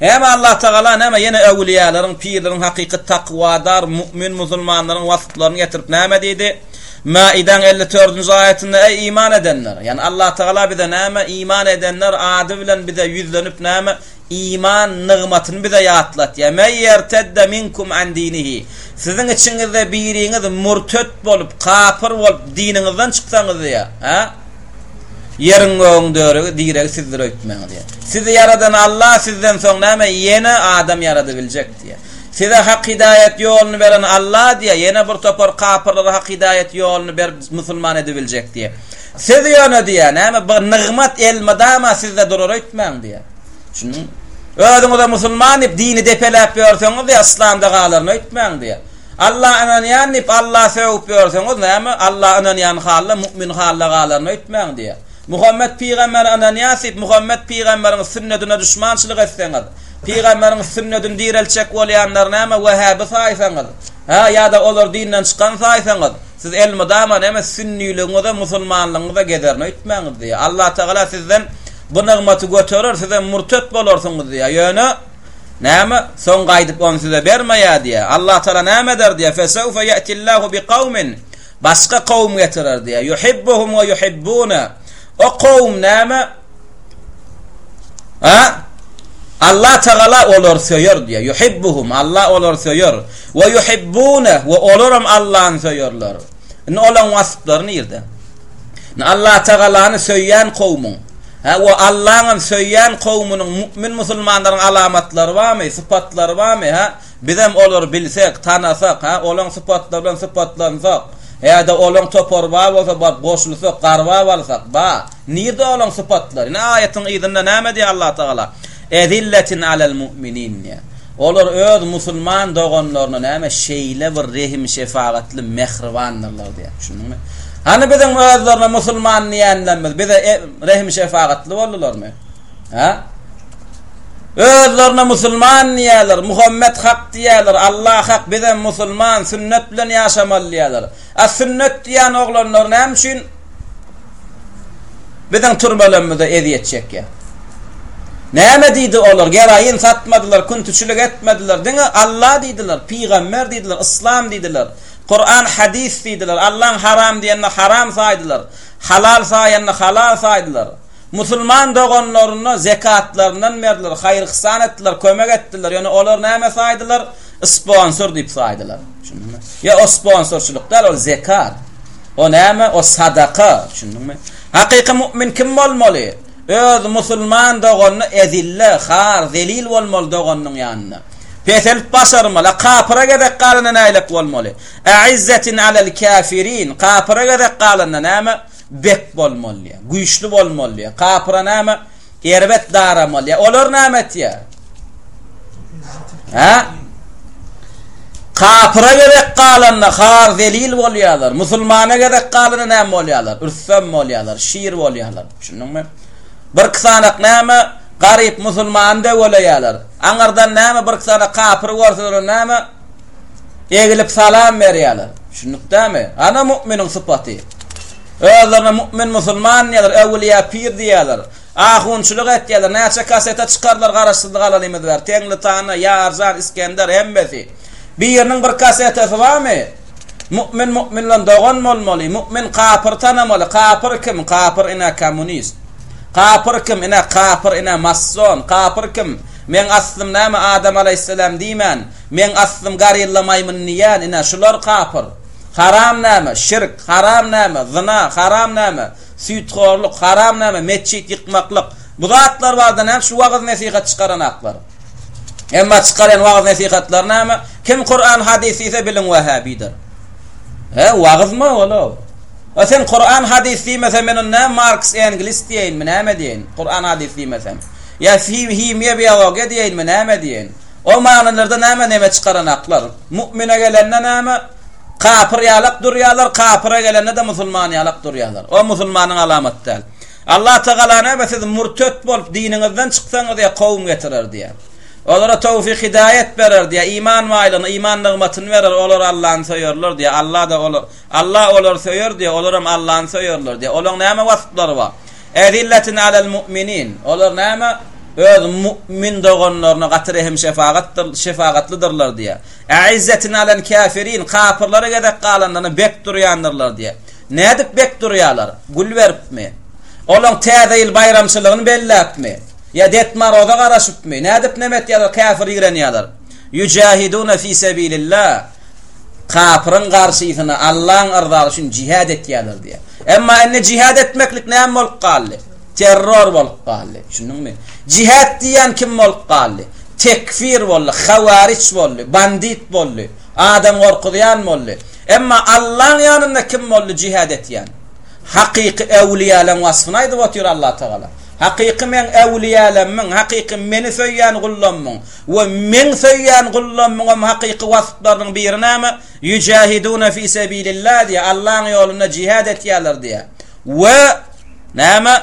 Hem Allatagala näme ýene äwliýalaryň, pirleriň hakyky takwadar, mu'min musulmanlaryň waspylaryny getirip näme diýdi? Mäidäň elli dördünji aýatynda, Eý iman edenler! Ýagny Allatagala bize näme, iman edenler ady bilen bize ýüzlenip näme, iman nygmatyny bize ýatlatýar, Men ýertedde minkum an dinihi, Siziň içiňizde biriňiz mürtet bolup, kapyr bolup, diniňizden çyksaňyz diýýär. Hä? Ýeriň gögüň döregi, diregi sizdir öýtmäň diýýär. Sizi ýaradan Allah sizden soň näme ýene adam ýaradybiljek diýýär. Size hak hidaýat ýoluny beren Allah diýýär, ýene bir topar kapyrlara hak hidaýat ýoluny berip musulman edibiljek diýýär. Siz ýöne diýýär, näme bir nygmat elmydama sizde durar öýtmäň diýýär. Şunuň Özüňize musulman diýip dini depeläp ýörseňiz diýýär, yslamda galaryn öýtmäň diýýär. Alla ynanýan diýip Alla sögüp ýörseňiz näme Alla ynanýan halla mu'min halla galaryn öýtmäň diýýär. Muhammet pygambere ynanýas diýip Muhammet pygamberiň sünnedine duşmançylyk etseňiz, pygamberiň sünnedini direltjek bolýanlary näme wähäbi saýsaňyz, hä ýa-da olar dinden çykan saýsaňyz siz elmydama näme sünniligiňize musulmanlygyňyza gezerin öýtmäňiz diýýär. Alla tagala sizden bu nygmaty göterer sizem murtet bolarsyňyz diýýär. Ýöne. Näme, soň gaýdyp ony size bermeýär diýýär. Allatagala näme eder diýýär, Fesewfe ýe'tillahu bikawmin, Başga kowum getirer diýýär, Yuhibbuhum we yuhibbuna, O kowum näme, a, Allatagala olary söýer diýýär, Yuhibbuhum, Alla olary söýer, we yuhibbuna, we olaram Allany söýerler. Indi olaň wasplary nirde? Indi Allatagalany söýýän kowmuň, hä we Allaňam söýýän kowmunyň mu'min musulmanlaryň alamatlary barmy, sypatlary barmy, hä? Bizem olary bilsek, tanasak, hä, olaň sypatlary bilen sypatlansak, hä-de olaň topary bar bolsa baryp goşulsak, garbap alsak, ba, Nirde olaň sypatlary? Ine aýatyň yzynda näme diýýär Allah Tagala? Ezilletin alel mu'minin diýýär. Olar öz musulman doganlaryna näme şeýle bir rehim-şefagatly, mähribandyrlar diýýär. Düşündiňmi? Hany biziň özlerine musulman diýenlerimiz bize rehim-şefagatly boldularmy? Hä? Özlerine musulman diýýärler, Muhammet hak diýýärler, Allah hak, bizem musulman, sünnet bilen ýaşamaly diýýärler. A sünnet diýýän oglanlar näme üçin Biziň türmelerimize ezýet çekýär. Näme diýdi olar? Geroin satmadylar, küntiçilik etmediler. Diňe Alla diýdiler, pygamber diýdiler, yslam diýdiler. Kuran, hadys diýdiler. Allaň haram diýenini haram saýdylar. Halal saýanyny halal saýdylar. Musulman doganlaryna zekatlaryndan berdiler, haýyr-yhsan etdiler, kömek etdiler, ýöne olary näme saýdylar? Sponsor diýip saýdylar. Düşündiňmi? Ýa o sponsorçylyk däl, ol zekat. O näme? O sadaka. Düşündiňmi? Hakyky mu'min kim bolmaly? Öz musulman doganyny ezille, har, zelil bolmaly doganynyň ýanynda. Peselip başarmaly. A kapyra gezek galanda näleik bolmaly? A'izzetin alel-kafirin. Kapyra gezek galanda näme? bek bolmalýa, güýçli bolmalýa, kapyra näme, erbet daramalýa, olar näme etýä? Hä? Kapyra gerek galanda har zelil bolýarlar, musulmana gerek galanda näme bolýarlar? Ürsem bolýarlar, şir bolýarlar. Düşündiňmi? Bir ksanak näme? Garyp musulman döweleýärler. Aňyrdan näme bir ksanak kapyr görseler näme? egilip salam berýärler. Düşündikdämi? Ana müminiň sypaty. Özlerine mümin musulman diýýärler, äwliýa pir diýýärler. Ahunçylyk etýärler. Näçe kasete çykardylar garaşsyzlyk alanymyz bäri. Teňritana, Ýarjan, Iskender hemmesi. Biriniň bir kasetesi barmy? Mümin mümin bilen dogan bolmaly. Mümin kapyry tanamaly. Kapyr kim? Kapyr ine kommunist. Kapyr kim? Ine kapyr, ine masson. Kapyr kim? Meň aslym näme Adam alaýhyssalam diýmän, Meň astym gorilla maýmyn diýýän, ine, şular kapyr. Haram näme, şirk, haram näme, zyna, haram näme, süýthorluk, haram näme, metjit ýykmaklyk, bu zatlar barada näme şu wagyz-nesihat çykaranaklar. Emma çykarýan wagyz-nesihatlary näme? Kim Kuran, hadys diýse, biliň wähäbidir. He, wagyzmy ol-ow? A sen Kuran, hadys diýmeseň, men onda näme Marks, Englis diýeýinmi, näme diýeýin? Kuran, hadys diýmesem. Ýa himiýa, biologiýa diýeýinmi, näme diýeýin? O manylarda näme neme çykaranaklar? Mu'mine gelende näme? Kapyr ýalak durýarlar, kapyra gelende-de musulman ýalak durýarlar. O musulmanyň alamaty däl. Allah Tagala näme siz murtet bolup diniňizden çyksaňyz ýa kowum getirer diýýär. Olara towfik hidaýet berer diýýär, iman baýlygyny, iman nygmatyny berer, olar Allany söýerler diýýär. Allah-da olar Allah olary söýer diýýär, olar hem Allany söýerler diýýär. Olaň näme waspylary bar? Ezillatin alal mu'minin, olar näme, öz mu'min doganlaryna gaty rehim-şefagatdyr, şefagatlydyrlar diýýär. A'izzatin alal kafirin, kapyrlara gezek galanlaryna bek durýandyrlar diýýär. Nädip bek durýarlar? Gül beripmi? Olaň täze ýyl baýramçylygyny belläpmi? Ýa detmoroza garaşypmy? Nädip näme etýärler, käfir ýigrenýärler. Ýujahiduna fi sabilillah, kapyryň garşysyna Allaň yrdasy üçin jihad etýärler diýýär. Emma indi jihad etmeklik näme bolup galdy? Terror bolup galdy. Düşündiňmi? Jihad diýýän kim bolup galdy? Tekfir boldy, hawariç boldy, bandit boldy, adam gorkuzýan boldy. Emma Allaň ýanynda kim boldy jihad etýän? Hakyky äwliýalaň wasfyny aýdyp otyr Allah Tagala. Hakyky men äwliýalamyň, hakyky meni söýýän gullamyň. We Meň söýýän gullam muňam hakyky wasplarynyň biri näme? Ýüjähidune fi sebilillah diýýär, Allaň ýolunda jihad etýärler diýýär. We näme?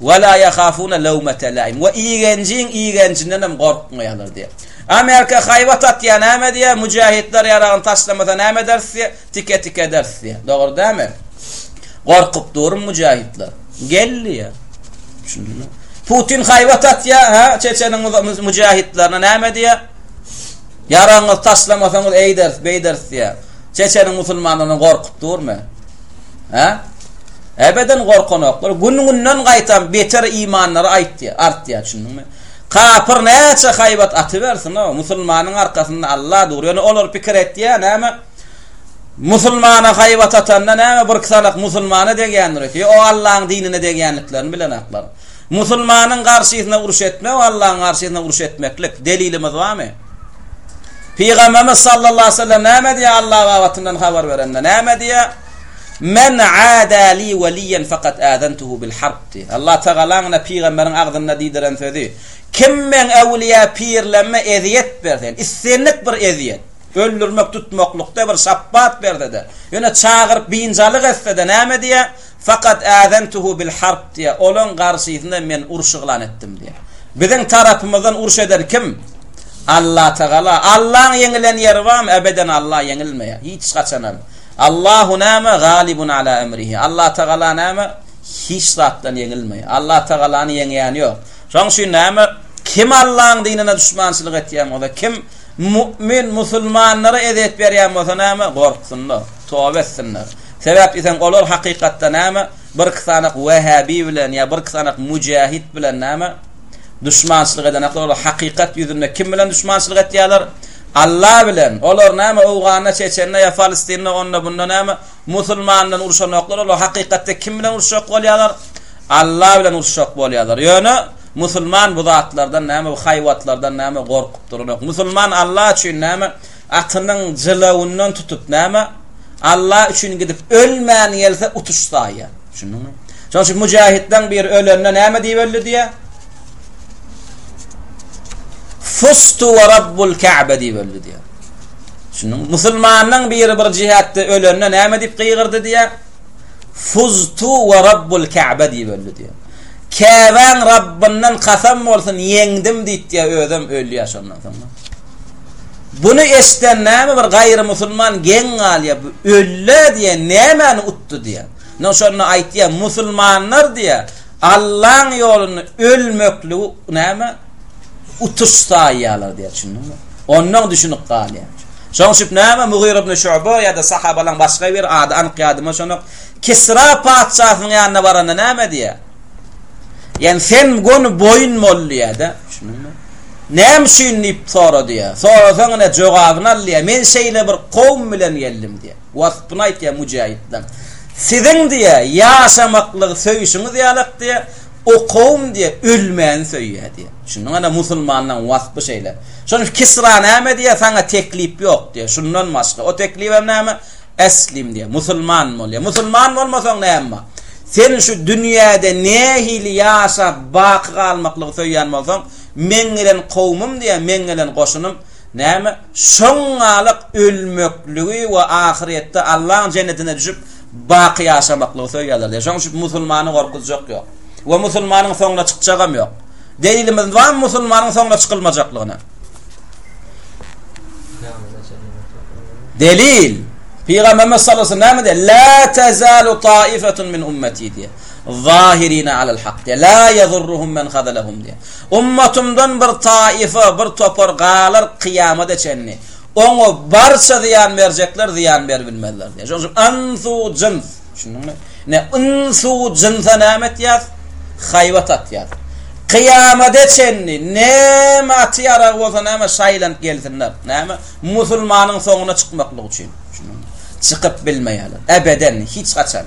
We la ýahafune lewmete läim. We igenjiň igenjindenem gorkmaýarlar diýýär. Amerika haýbat atýar, näme diýýär? Müjähitler ýaragyny taşlamasa näme ederis diýýär. Tike tike ders diýýär. Dogry dämi? Gorkup durun mujahitler. Gel diýýär. Düşündiňmi? Putin haýbat atýar, ha? Çeçeniň mujahitlerine näme diýýär? Ýaraňyz taşlamasaňyz eýders, beýders diýýär. Çeçeniň musulmanlaryny gorkup durmy? Ha? Ebeden gorkanoklar. Gün-günden gaýtam beter imanlary aýtýar, artýar, düşündiňmi? Kapyr näçe haýbat atybersin o, musulmanyň arkasynda Allah dur. Ýöne olar pikir etýär, näme? Musulmana haýbat atanda näme birki salak musulmana degýändir öýt. Ýo-o Allaň dinine degýänliklerini bilenoklar. Musulmanyň garşysyna uruş etmek o Allaň garşysyna uruş etmeklik. Delilimiz barmy? Pygamberimiz sallallahu aleyhi ve sellem näme diýýär Allah babatyndan habar berende? Näme diýýär? Men ada li waliyen fakat adantuhu bil harb diýýär. Allah tagalaň ine pygamberiň agzynda diýdiren sözi. Kim men äwliýa pirlemme eziyet bersen, islendik bir eziyet. Öldürmek tutmaklykda bir şapbat berse-de, ýöne çagyryp biynjalyk etse-de näme diýýär? Fakat äzentuhu bil harp diýýär, olaň garşysyna men uruş yglan etdim diýýär. Biziň tarapymyzdan uruş eden kim? Allatagala. Allaň ýeňilen ýeri barmy? Ebeden Alla ýeňilmeýär. Hiç haçanam. Allahu näme? Galibun ala emrihi. Allatagala näme? Hiç zatdan ýeňilmeýär. Allatagalany ýeňýän ýok. Şonuň üçin näme? Kim Allaň dinine duşmançylyk etýän bolsa, kim Mu'min musulmanlara ezýet berýän bolsa näme? Gorksynlar, toba etsinler. Sebäp diýseň, olar hakykatda näme? Birki sanak wähäbi bilen ýa birki sanak müjähit bilen näme? Duşmançylyk edenoklar. Olar hakykat ýüzünde kim bilen duşmançylyk etýärler? Alla bilen. Olar näme? Owganda, Çeçende ýa Falestinda onda-bunda näme? Musulman bilen urşanoklar olar hakykatda kim bilen urşak bolýarlar Alla bilen urşak bolýarlar ýöne Musulman bu zatlardan näme bu haýwatlardan näme gorkup duranok Musulman Alla üçin näme atynyň jylawyndan tutup näme Alla üçin gidip ölmän gelse utuş saýýar düşündiňmi şoň üçin müjahitden biri ölende näme diýip öldi diýýär Fustu we Rabbul Ka'be diýip öldi diýär. Şunuň musulmanyň biri bir jihatda ölende näme diýip gygyrdy diýär? Fuztu we Rabbul Ka'be diýip öldi diýär. Ka'baň Rabbyndan kasam bolsun, ýeňdim diýip diýär, özem ölýär şondan soň. Bunu eşden näme bir gaýry musulman geň galýa, bu ölle diýä, nämäni utdy diýä. Näme şonda aýtýa, musulmanlar diýä, Allaň ýolunda ölmekligi näme, utuş saýýarlar diýýär, düşündiňmi? Onnoň düşünip galýar. Şoň üçin näme Mugyr ibn Şuba ýa-da sahabalaň başga bir ady anyk ýadyma şonok, Kisra patyşasynyň ýanyna baranda näme diýýär? Ýani sen göni boýun bol diýýär-de, düşündiňmi? Näme üçin diýip sora diýýär. Sorasaň ine jogabyny al diýýär. Men şeýle bir kowum bilen geldim diýýär. Waspyny aýtýar müjähitler. Siziň diýýär, ýaşamaklygy söýşüňiz ýalak diýýär, o kowum diýýär, ölmäni söýýär diýýär. Düşündiňizmi, musulmanlaryň waspy şeýle. Şonuň Kisra näme diýýär, saňa teklip ýok diýýär. Şundan başga, o teklibem näme? Äslim diýýär, musulman bol diýýär. Musulman bolmasaň näme bar? Sen şu dünýäde nähili ýaşap, baky galmaklygy söýýän bolsaň, meň gelen kowumym diýýär, meň gelen goşunym, Näme, şoňňalak ölmekligi we ahyrýetde Allaň jennetine düşüp, baky ýaşamaklygy söýýärler diýýär. Şonuň üçin musulmany gorkuzjak ýok. We musulmanyň soňuna çykjagam ýok. Delilimiz barmy musulmanyň soňuna çykylmajaklygyna? Delil. Pygamberimiz sallallahu aleyhi ve sellem näme diýdi? La tazalu taifetun min ummati diýdi. Zahirina alal hak diýdi. La yadurruhum men khazalahum diýdi. Ummatymdan bir taýfa, bir topar galar kyýamada çenli. Oňa barça zyýan berjekler, zyýan berbilmezler diýýär. Şonuň üçin ynsu jyns, düşündiňmi? Ine, ynsu jynsa näme etýär? Haýbat atýar. Kyýamada çenli näme aty-ýarag bolsa, näme şaýylan gelsinler, näme musulmanyň soňuna çykmaklyk üçin. Düşündiňmi? Çykyp bilmeýärler. Ebeden, hiç haçan.